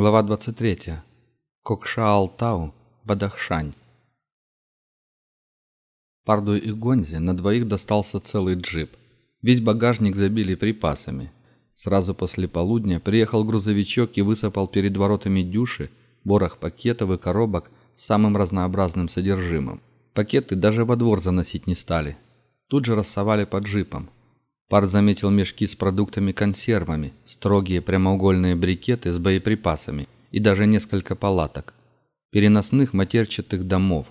Глава 23. Кокшаалтау, Бадахшань. Парду и Гонзе на двоих достался целый джип. Весь багажник забили припасами. Сразу после полудня приехал грузовичок и высыпал перед воротами дюши ворох пакетов и коробок с самым разнообразным содержимым. Пакеты даже во двор заносить не стали. Тут же рассовали под джипом. Парт заметил мешки с продуктами-консервами, строгие прямоугольные брикеты с боеприпасами и даже несколько палаток. Переносных матерчатых домов,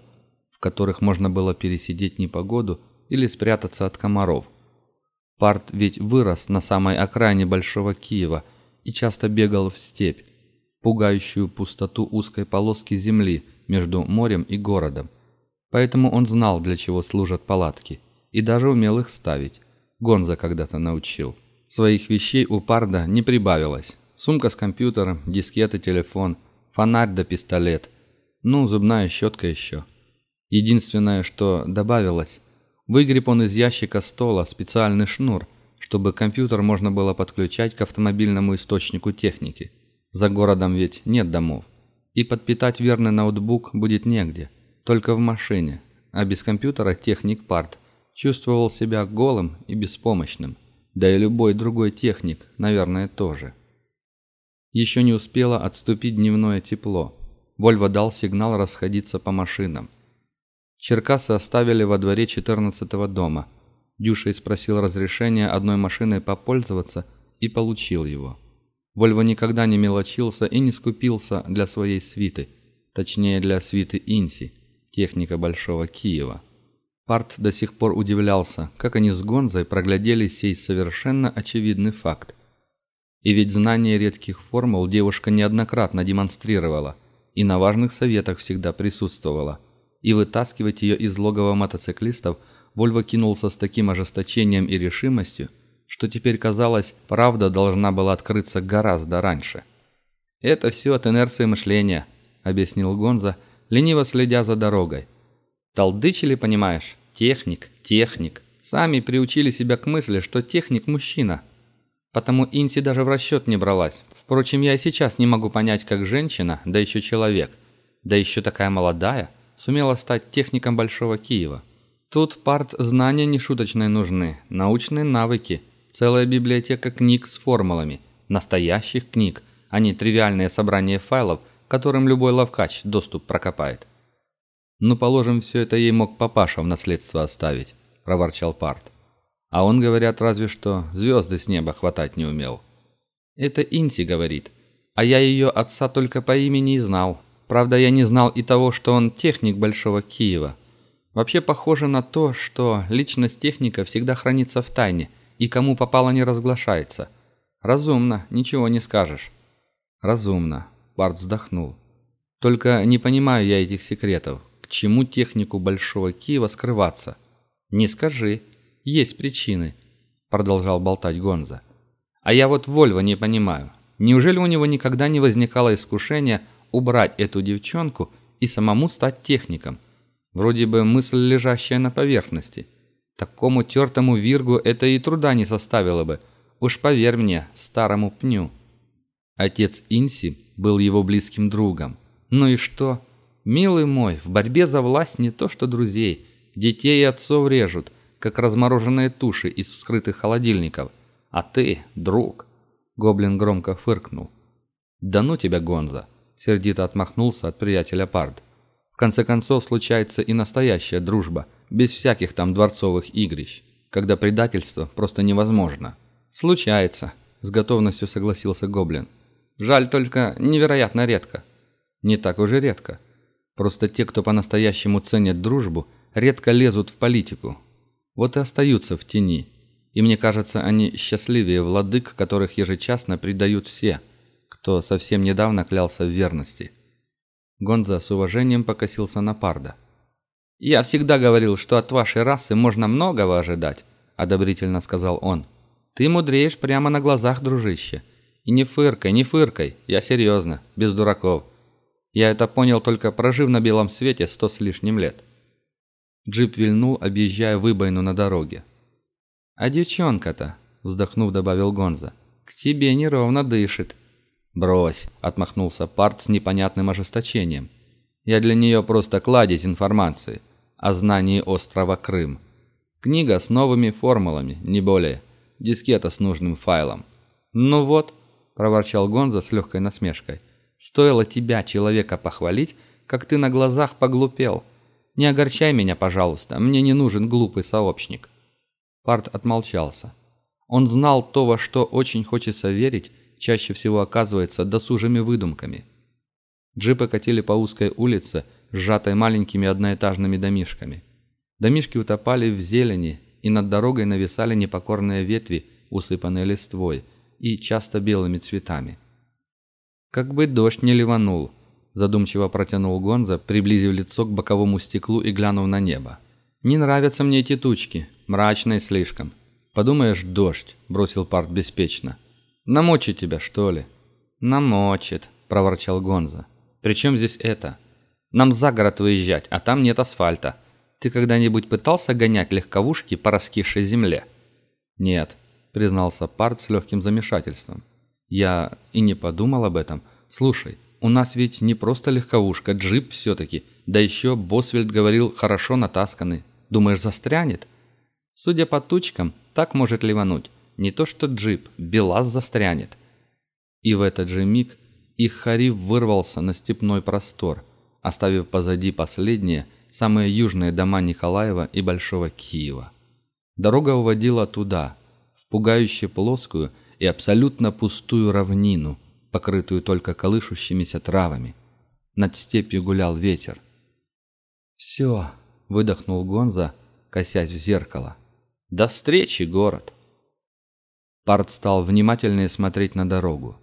в которых можно было пересидеть непогоду или спрятаться от комаров. Парт ведь вырос на самой окраине Большого Киева и часто бегал в степь, в пугающую пустоту узкой полоски земли между морем и городом. Поэтому он знал, для чего служат палатки, и даже умел их ставить. Гонза когда-то научил. Своих вещей у Парда не прибавилось. Сумка с компьютером, дискеты, телефон, фонарь да пистолет. Ну, зубная щетка еще. Единственное, что добавилось, выгреб он из ящика стола специальный шнур, чтобы компьютер можно было подключать к автомобильному источнику техники. За городом ведь нет домов. И подпитать верный ноутбук будет негде, только в машине. А без компьютера техник Пард – чувствовал себя голым и беспомощным, да и любой другой техник, наверное, тоже. Еще не успело отступить дневное тепло. Вольво дал сигнал расходиться по машинам. Черкасы оставили во дворе 14-го дома. Дюша спросил разрешения одной машиной попользоваться и получил его. Вольво никогда не мелочился и не скупился для своей свиты, точнее для свиты Инси, техника Большого Киева. Парт до сих пор удивлялся, как они с Гонзой проглядели сей совершенно очевидный факт. И ведь знание редких формул девушка неоднократно демонстрировала, и на важных советах всегда присутствовала. И вытаскивать ее из логова мотоциклистов Вольво кинулся с таким ожесточением и решимостью, что теперь казалось, правда должна была открыться гораздо раньше. «Это все от инерции мышления», — объяснил Гонза, лениво следя за дорогой. Толдычили, понимаешь? Техник, техник. Сами приучили себя к мысли, что техник – мужчина. Потому Инси даже в расчет не бралась. Впрочем, я и сейчас не могу понять, как женщина, да еще человек, да еще такая молодая, сумела стать техником Большого Киева. Тут парт знания нешуточные нужны, научные навыки, целая библиотека книг с формулами, настоящих книг, а не тривиальное собрание файлов, которым любой ловкач доступ прокопает. «Ну, положим, все это ей мог папаша в наследство оставить», – проворчал Парт. «А он, говорят, разве что звезды с неба хватать не умел». «Это Инси говорит. А я ее отца только по имени и знал. Правда, я не знал и того, что он техник Большого Киева. Вообще похоже на то, что личность техника всегда хранится в тайне и кому попало не разглашается. Разумно, ничего не скажешь». «Разумно», – Парт вздохнул. «Только не понимаю я этих секретов. Чему технику Большого Киева скрываться? Не скажи. Есть причины, продолжал болтать Гонза. А я вот Вольва не понимаю. Неужели у него никогда не возникало искушения убрать эту девчонку и самому стать техником? Вроде бы мысль, лежащая на поверхности. Такому тертому виргу это и труда не составило бы. Уж поверь мне, старому пню. Отец Инси был его близким другом. Ну и что? Милый мой, в борьбе за власть не то что друзей, детей и отцов режут, как размороженные туши из скрытых холодильников. А ты, друг!» Гоблин громко фыркнул. «Да ну тебя, Гонза!» Сердито отмахнулся от приятеля Пард. «В конце концов, случается и настоящая дружба, без всяких там дворцовых игрищ, когда предательство просто невозможно». «Случается», — с готовностью согласился Гоблин. «Жаль только невероятно редко». «Не так уже редко», Просто те, кто по-настоящему ценят дружбу, редко лезут в политику. Вот и остаются в тени. И мне кажется, они счастливее владык, которых ежечасно предают все, кто совсем недавно клялся в верности. Гонза с уважением покосился на Парда. «Я всегда говорил, что от вашей расы можно многого ожидать», — одобрительно сказал он. «Ты мудреешь прямо на глазах, дружище. И не фыркай, не фыркай, я серьезно, без дураков. Я это понял только прожив на белом свете сто с лишним лет. Джип вильнул, объезжая выбоину на дороге. «А девчонка-то», — вздохнув, добавил Гонза, — «к тебе неровно дышит». «Брось», — отмахнулся Парт с непонятным ожесточением. «Я для нее просто кладезь информации о знании острова Крым. Книга с новыми формулами, не более. Дискета с нужным файлом». «Ну вот», — проворчал Гонза с легкой насмешкой, — «стоило тебя, человека, похвалить, как ты на глазах поглупел. Не огорчай меня, пожалуйста, мне не нужен глупый сообщник». Парт отмолчался. Он знал то, во что очень хочется верить, чаще всего оказывается досужими выдумками. Джипы катили по узкой улице, сжатой маленькими одноэтажными домишками. Домишки утопали в зелени, и над дорогой нависали непокорные ветви, усыпанные листвой и часто белыми цветами. «Как бы дождь не ливанул», – задумчиво протянул Гонза, приблизив лицо к боковому стеклу и глянув на небо. «Не нравятся мне эти тучки, мрачные слишком». «Подумаешь, дождь», – бросил Парт беспечно. «Намочит тебя, что ли?» «Намочит», – проворчал Гонза. «При чем здесь это? Нам за город выезжать, а там нет асфальта. Ты когда-нибудь пытался гонять легковушки по раскисшей земле?» «Нет», – признался Парт с легким замешательством. «Я и не подумал об этом. Слушай, у нас ведь не просто легковушка, джип все-таки. Да еще Босвельд говорил, хорошо натасканный. Думаешь, застрянет?» «Судя по тучкам, так может ливануть. Не то что джип, БелАЗ застрянет. И в этот же миг их Хариф вырвался на степной простор, оставив позади последние, самые южные дома Николаева и Большого Киева. Дорога уводила туда, в пугающе плоскую и абсолютно пустую равнину, покрытую только колышущимися травами. Над степью гулял ветер. «Все», — выдохнул Гонза, косясь в зеркало. «До встречи, город!» Парт стал внимательнее смотреть на дорогу.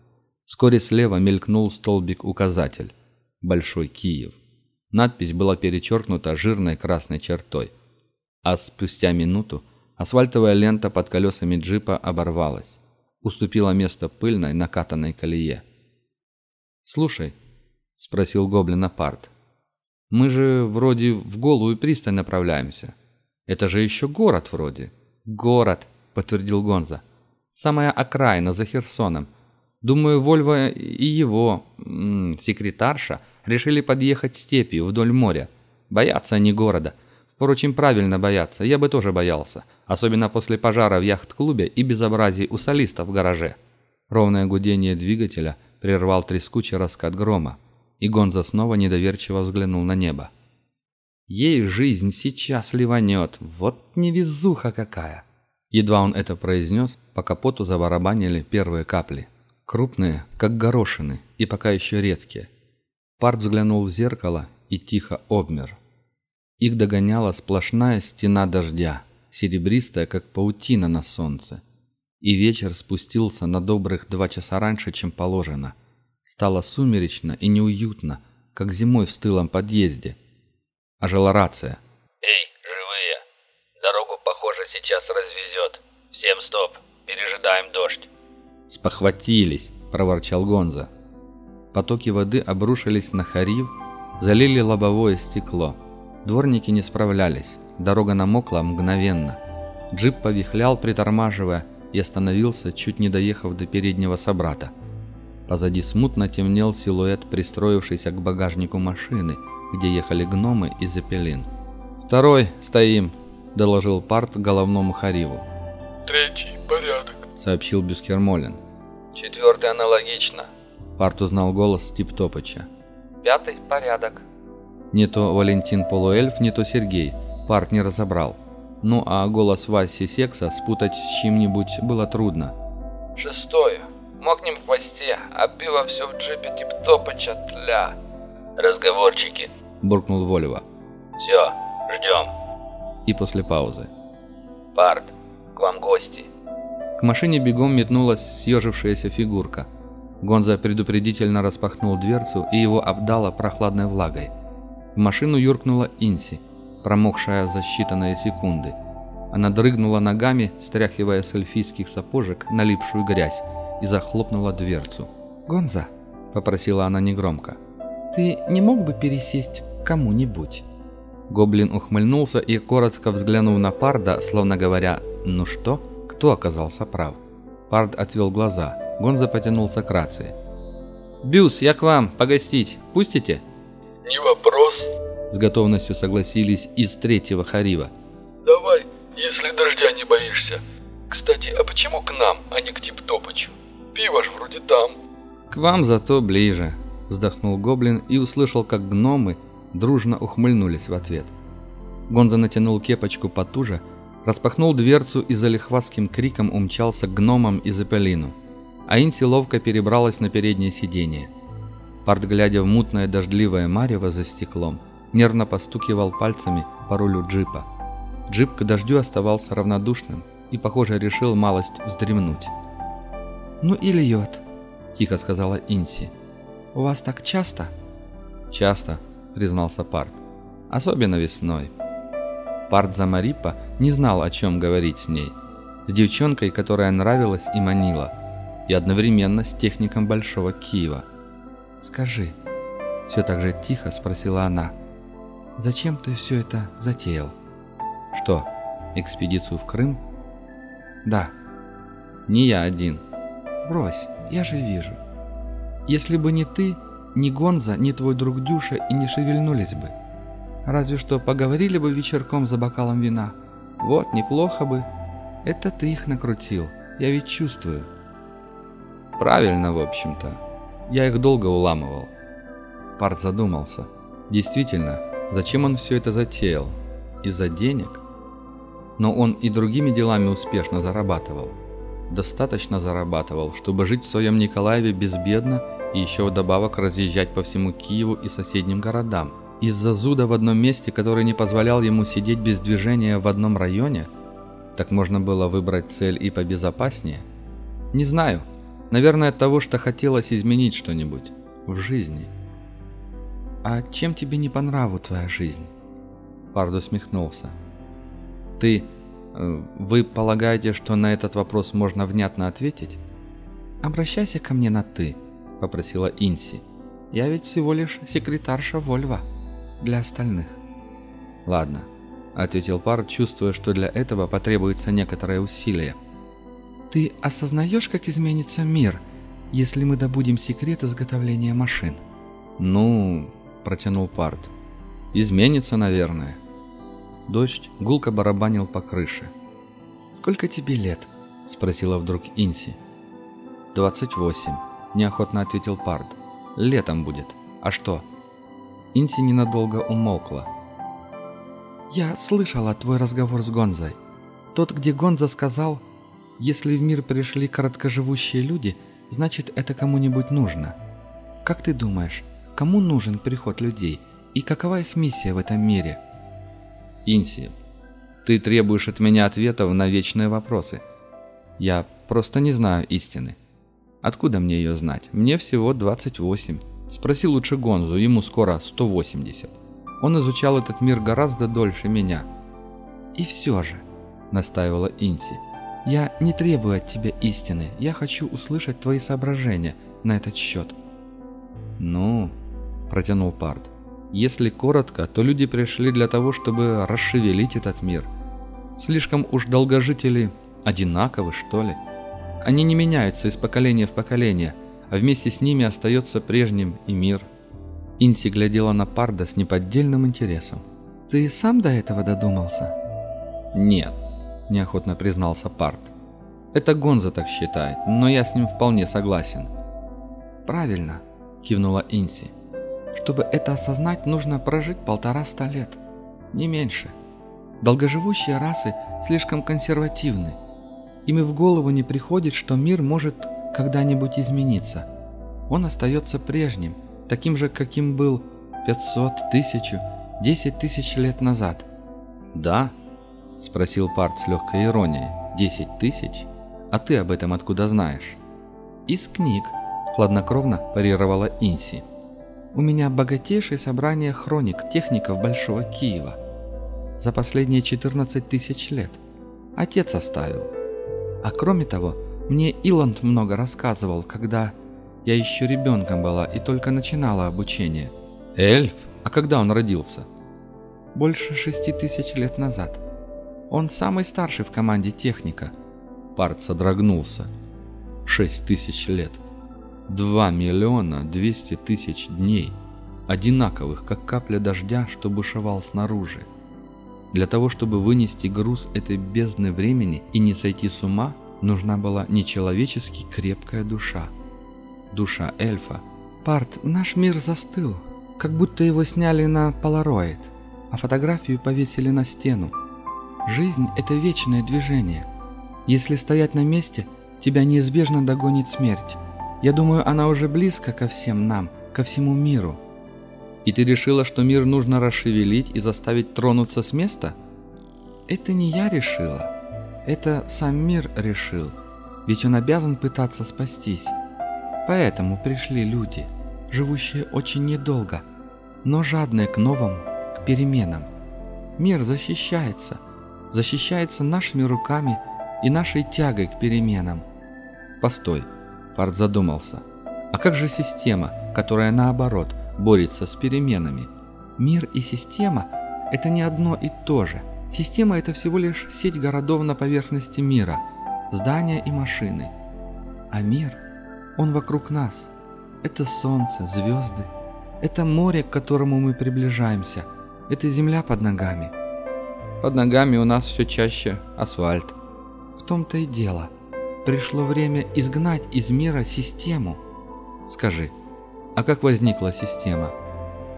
Вскоре слева мелькнул столбик-указатель. Большой Киев. Надпись была перечеркнута жирной красной чертой. А спустя минуту асфальтовая лента под колесами джипа оборвалась. Уступила место пыльной накатанной колее. «Слушай», — спросил гоблина Парт, — «мы же вроде в голую пристань направляемся. Это же еще город вроде». «Город», — подтвердил Гонза. Самая окраина за Херсоном. Думаю, Вольво и его м -м, секретарша решили подъехать степью вдоль моря. Боятся они города. Впрочем, правильно боятся. Я бы тоже боялся. Особенно после пожара в яхт-клубе и безобразий у солиста в гараже. Ровное гудение двигателя прервал трескучий раскат грома. И Гонза снова недоверчиво взглянул на небо. Ей жизнь сейчас ливанет. Вот невезуха какая. Едва он это произнес, по капоту забарабанили первые капли. Крупные, как горошины, и пока еще редкие. Парт взглянул в зеркало и тихо обмер. Их догоняла сплошная стена дождя, серебристая, как паутина на солнце. И вечер спустился на добрых два часа раньше, чем положено. Стало сумеречно и неуютно, как зимой в стылом подъезде. Ожила рация. ожидаем дождь». «Спохватились», – проворчал Гонза. Потоки воды обрушились на Харив, залили лобовое стекло. Дворники не справлялись, дорога намокла мгновенно. Джип повихлял, притормаживая, и остановился, чуть не доехав до переднего собрата. Позади смутно темнел силуэт, пристроившийся к багажнику машины, где ехали гномы и Зепелин. «Второй, стоим», – доложил Парт головному Хариву. «Третий, порядок» сообщил Бюскермолин. «Четвертый аналогично». Парт узнал голос Типтопыча. «Пятый – порядок». Не то Валентин Полуэльф, не то Сергей. Парт не разобрал. Ну а голос Васи Секса спутать с чем-нибудь было трудно. «Шестой. Мокнем в хвосте, а пиво все в джипе Типтопыча тля». «Разговорчики», – буркнул Волева. «Все, ждем». И после паузы. «Парт, к вам гости». К машине бегом метнулась съежившаяся фигурка. Гонза предупредительно распахнул дверцу, и его обдало прохладной влагой. В машину юркнула Инси, промокшая за считанные секунды. Она дрыгнула ногами, стряхивая с эльфийских сапожек налипшую грязь, и захлопнула дверцу. «Гонза», — попросила она негромко, — «ты не мог бы пересесть кому-нибудь?» Гоблин ухмыльнулся и, коротко взглянув на Парда, словно говоря «Ну что?», кто оказался прав. Пард отвел глаза. Гонза потянулся к рации. «Бюс, я к вам, погостить. Пустите?» С готовностью согласились из третьего Харива. Давай, если дождя не боишься. Кстати, а почему к нам, а не к Типтопычу? Пиво ж вроде там. «К вам зато ближе», – вздохнул Гоблин и услышал, как гномы дружно ухмыльнулись в ответ. Гонза натянул кепочку потуже, распахнул дверцу и залихватским криком умчался к гномам и Запелину. А Инси ловко перебралась на переднее сиденье. Парт, глядя в мутное дождливое марево за стеклом, нервно постукивал пальцами по рулю джипа. Джип к дождю оставался равнодушным и, похоже, решил малость вздремнуть. «Ну и льет», – тихо сказала Инси. «У вас так часто?» «Часто», – признался Парт. «Особенно весной». Парт Замарипа не знал, о чем говорить с ней. С девчонкой, которая нравилась и манила. И одновременно с техником Большого Киева. «Скажи», – все так же тихо спросила она, – «зачем ты все это затеял?» «Что, экспедицию в Крым?» «Да». «Не я один». «Брось, я же вижу. Если бы не ты, ни Гонза, ни твой друг Дюша и не шевельнулись бы. Разве что поговорили бы вечерком за бокалом вина. Вот, неплохо бы. Это ты их накрутил, я ведь чувствую». «Правильно, в общем-то. Я их долго уламывал». Парт задумался. Действительно, зачем он все это затеял? Из-за денег? Но он и другими делами успешно зарабатывал. Достаточно зарабатывал, чтобы жить в своем Николаеве безбедно и еще вдобавок разъезжать по всему Киеву и соседним городам. Из-за зуда в одном месте, который не позволял ему сидеть без движения в одном районе, так можно было выбрать цель и побезопаснее? Не знаю. Наверное, от того, что хотелось изменить что-нибудь в жизни. «А чем тебе не по нраву твоя жизнь?» Пард усмехнулся. «Ты... Э, вы полагаете, что на этот вопрос можно внятно ответить?» «Обращайся ко мне на «ты», — попросила Инси. «Я ведь всего лишь секретарша Вольва для остальных». «Ладно», — ответил Пар, чувствуя, что для этого потребуется некоторое усилие. «Ты осознаешь, как изменится мир, если мы добудем секрет изготовления машин?» «Ну...» — протянул Парт. «Изменится, наверное». Дождь гулко барабанил по крыше. «Сколько тебе лет?» — спросила вдруг Инси. «Двадцать восемь», — неохотно ответил Парт. «Летом будет. А что?» Инси ненадолго умолкла. «Я слышала твой разговор с Гонзой. Тот, где Гонза сказал, если в мир пришли короткоживущие люди, значит это кому-нибудь нужно. Как ты думаешь, кому нужен приход людей и какова их миссия в этом мире?» Инси, ты требуешь от меня ответов на вечные вопросы. Я просто не знаю истины. Откуда мне ее знать? Мне всего 28. Спроси лучше Гонзу, ему скоро 180. Он изучал этот мир гораздо дольше меня. И все же, настаивала Инси, я не требую от тебя истины, я хочу услышать твои соображения на этот счет. Ну, протянул Парт. Если коротко, то люди пришли для того, чтобы расшевелить этот мир. Слишком уж долгожители одинаковы, что ли? Они не меняются из поколения в поколение, а вместе с ними остается прежним и мир. Инси глядела на Парда с неподдельным интересом. «Ты сам до этого додумался?» «Нет», – неохотно признался Пард. «Это Гонза так считает, но я с ним вполне согласен». «Правильно», – кивнула Инси. Чтобы это осознать, нужно прожить полтора-ста лет. Не меньше. Долгоживущие расы слишком консервативны. Им и в голову не приходит, что мир может когда-нибудь измениться. Он остается прежним, таким же, каким был 500, 1000, 10 тысяч лет назад. «Да?» – спросил Парт с легкой иронией. «Десять тысяч? А ты об этом откуда знаешь?» «Из книг», – хладнокровно парировала Инси. У меня богатейшее собрание хроник техников Большого Киева. За последние 14 тысяч лет. Отец оставил. А кроме того, мне Иланд много рассказывал, когда я еще ребенком была и только начинала обучение. Эльф? А когда он родился? Больше шести тысяч лет назад. Он самый старший в команде техника. Парт содрогнулся. Шесть тысяч лет. 2 миллиона 200 тысяч дней, одинаковых, как капля дождя, что бушевал снаружи. Для того, чтобы вынести груз этой бездны времени и не сойти с ума, нужна была нечеловечески крепкая душа. Душа эльфа. «Парт, наш мир застыл, как будто его сняли на полароид, а фотографию повесили на стену. Жизнь – это вечное движение. Если стоять на месте, тебя неизбежно догонит смерть. Я думаю, она уже близко ко всем нам, ко всему миру». И ты решила, что мир нужно расшевелить и заставить тронуться с места? Это не я решила. Это сам мир решил. Ведь он обязан пытаться спастись. Поэтому пришли люди, живущие очень недолго, но жадные к новому, к переменам. Мир защищается. Защищается нашими руками и нашей тягой к переменам. Постой, Фарт задумался. А как же система, которая наоборот – борется с переменами. Мир и система – это не одно и то же. Система – это всего лишь сеть городов на поверхности мира, здания и машины. А мир, он вокруг нас. Это солнце, звезды. Это море, к которому мы приближаемся. Это земля под ногами. Под ногами у нас все чаще асфальт. В том-то и дело. Пришло время изгнать из мира систему. Скажи, а как возникла система?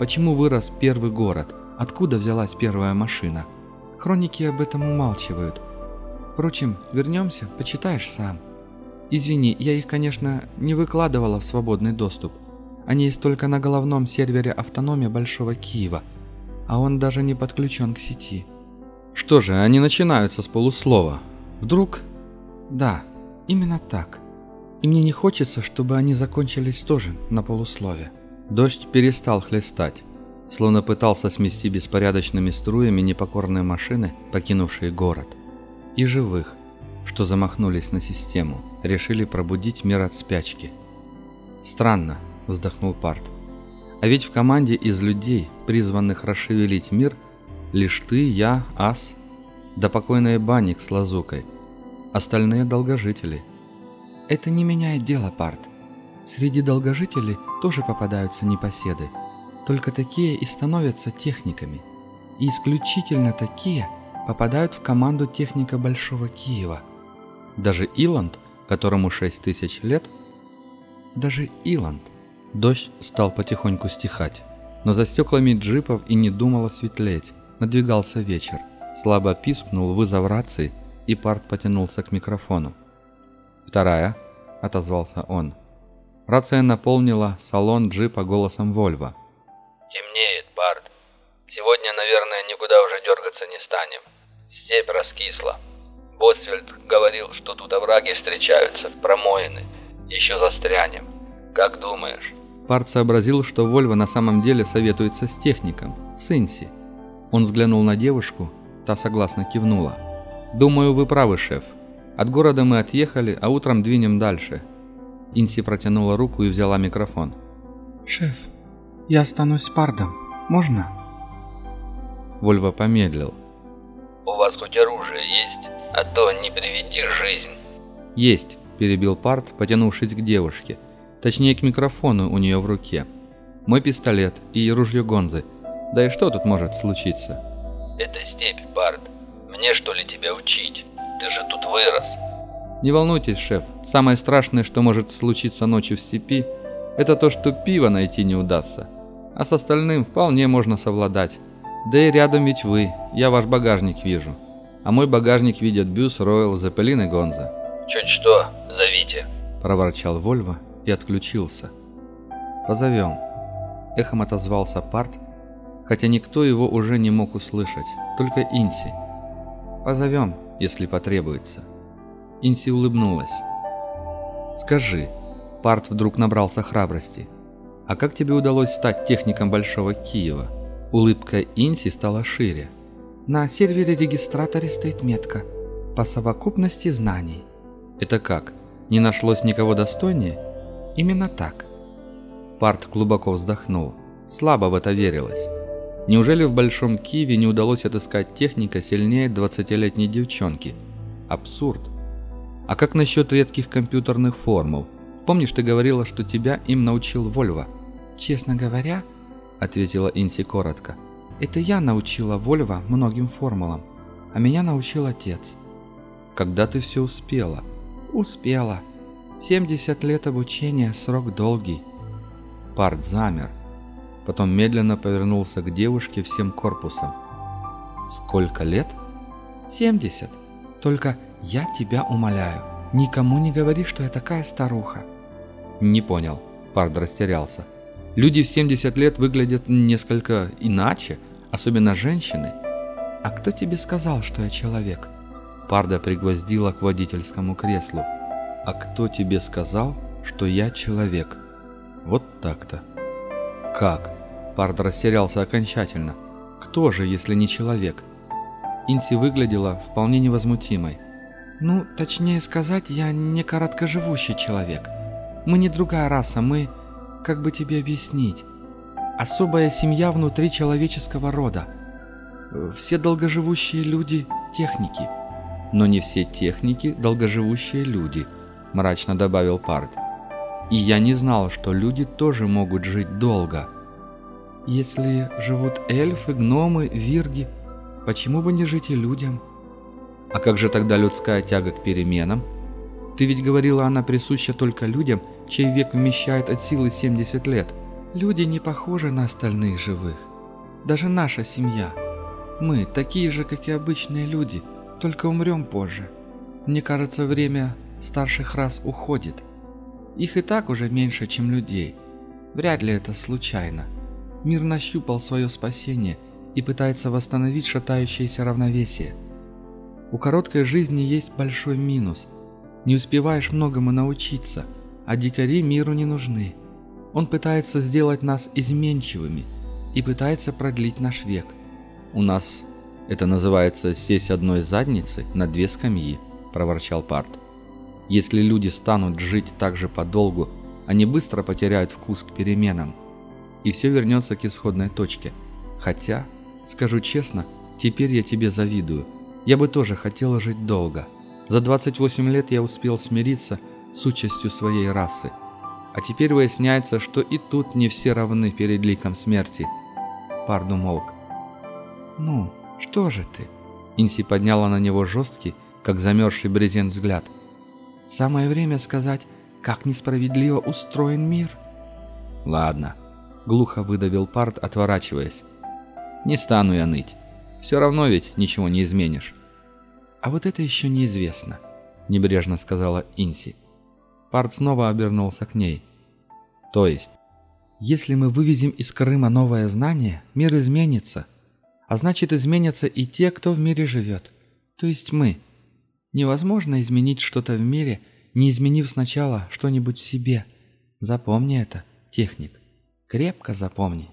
Почему вырос первый город? Откуда взялась первая машина? Хроники об этом умалчивают. Впрочем, вернемся, почитаешь сам. Извини, я их, конечно, не выкладывала в свободный доступ. Они есть только на головном сервере автономия Большого Киева, а он даже не подключен к сети. Что же, они начинаются с полуслова. Вдруг... Да, именно так. И мне не хочется, чтобы они закончились тоже на полуслове. Дождь перестал хлестать, словно пытался смести беспорядочными струями непокорные машины, покинувшие город. И живых, что замахнулись на систему, решили пробудить мир от спячки. «Странно», — вздохнул Парт. «А ведь в команде из людей, призванных расшевелить мир, лишь ты, я, Ас, да покойный Банник с Лазукой. Остальные долгожители». Это не меняет дело, Парт. Среди долгожителей тоже попадаются непоседы. Только такие и становятся техниками. И исключительно такие попадают в команду техника Большого Киева. Даже Иланд, которому 6 тысяч лет? Даже Иланд. Дождь стал потихоньку стихать. Но за стеклами джипов и не думало светлеть. Надвигался вечер. Слабо пискнул вызов рации, и Парт потянулся к микрофону. «Вторая», — отозвался он. Рация наполнила салон джипа голосом Вольва. «Темнеет, Барт. Сегодня, наверное, никуда уже дергаться не станем. Степь раскисла. Босвельд говорил, что тут овраги встречаются, промоины. Еще застрянем. Как думаешь?» Парт сообразил, что Вольва на самом деле советуется с техником, с Инси. Он взглянул на девушку, та согласно кивнула. «Думаю, вы правы, шеф. От города мы отъехали, а утром двинем дальше. Инси протянула руку и взяла микрофон. «Шеф, я останусь с Пардом. Можно?» Вольво помедлил. «У вас хоть оружие есть? А то не приведи жизнь». «Есть», – перебил Пард, потянувшись к девушке. Точнее, к микрофону у нее в руке. «Мой пистолет и ружье Гонзы. Да и что тут может случиться?» «Это степь, Пард. Мне что ли тебя учить?» Ты же тут вырос. Не волнуйтесь, шеф. Самое страшное, что может случиться ночью в степи, это то, что пива найти не удастся. А с остальным вполне можно совладать. Да и рядом ведь вы, я ваш багажник вижу. А мой багажник видят Бюс, Ройл, Зеппелин и Гонза. Чуть что, зовите. Проворчал Вольво и отключился. Позовем. Эхом отозвался Парт, хотя никто его уже не мог услышать, только Инси. Позовем, если потребуется. Инси улыбнулась. «Скажи», — Парт вдруг набрался храбрости, «а как тебе удалось стать техником Большого Киева?» Улыбка Инси стала шире. «На сервере-регистраторе стоит метка. По совокупности знаний». «Это как? Не нашлось никого достойнее?» «Именно так». Парт глубоко вздохнул. Слабо в это верилось. Неужели в Большом Киеве не удалось отыскать техника сильнее 20-летней девчонки? Абсурд. А как насчет редких компьютерных формул? Помнишь, ты говорила, что тебя им научил Вольво?» «Честно говоря», — ответила Инси коротко, — «это я научила Вольво многим формулам, а меня научил отец». «Когда ты все успела?» «Успела. 70 лет обучения — срок долгий». Парт замер. Потом медленно повернулся к девушке всем корпусом. «Сколько лет?» «Семьдесят. Только я тебя умоляю, никому не говори, что я такая старуха». «Не понял». Пард растерялся. «Люди в 70 лет выглядят несколько иначе, особенно женщины». «А кто тебе сказал, что я человек?» Парда пригвоздила к водительскому креслу. «А кто тебе сказал, что я человек?» «Вот так-то». «Как?» Пард растерялся окончательно. «Кто же, если не человек?» Инси выглядела вполне невозмутимой. «Ну, точнее сказать, я не короткоживущий человек. Мы не другая раса, мы... Как бы тебе объяснить? Особая семья внутри человеческого рода. Все долгоживущие люди – техники. Но не все техники – долгоживущие люди, мрачно добавил Пард. И я не знал, что люди тоже могут жить долго. Если живут эльфы, гномы, вирги, почему бы не жить и людям? А как же тогда людская тяга к переменам? Ты ведь говорила, она присуща только людям – чей век вмещает от силы 70 лет. Люди не похожи на остальных живых. Даже наша семья. Мы такие же, как и обычные люди, только умрем позже. Мне кажется, время старших рас уходит. Их и так уже меньше, чем людей. Вряд ли это случайно. Мир нащупал свое спасение и пытается восстановить шатающееся равновесие. У короткой жизни есть большой минус. Не успеваешь многому научиться – а дикари миру не нужны. Он пытается сделать нас изменчивыми и пытается продлить наш век. У нас это называется сесть одной задницы на две скамьи, проворчал Парт. Если люди станут жить так же подолгу, они быстро потеряют вкус к переменам, и все вернется к исходной точке. Хотя, скажу честно, теперь я тебе завидую. Я бы тоже хотела жить долго. За 28 лет я успел смириться с участью своей расы. А теперь выясняется, что и тут не все равны перед ликом смерти. Парду молк. «Ну, что же ты?» Инси подняла на него жесткий, как замерзший брезент взгляд. «Самое время сказать, как несправедливо устроен мир». «Ладно», — глухо выдавил Пард, отворачиваясь. «Не стану я ныть. Все равно ведь ничего не изменишь». «А вот это еще неизвестно», — небрежно сказала Инси. Парт снова обернулся к ней. То есть? Если мы вывезем из Крыма новое знание, мир изменится. А значит, изменятся и те, кто в мире живет. То есть мы. Невозможно изменить что-то в мире, не изменив сначала что-нибудь в себе. Запомни это, техник. Крепко запомни.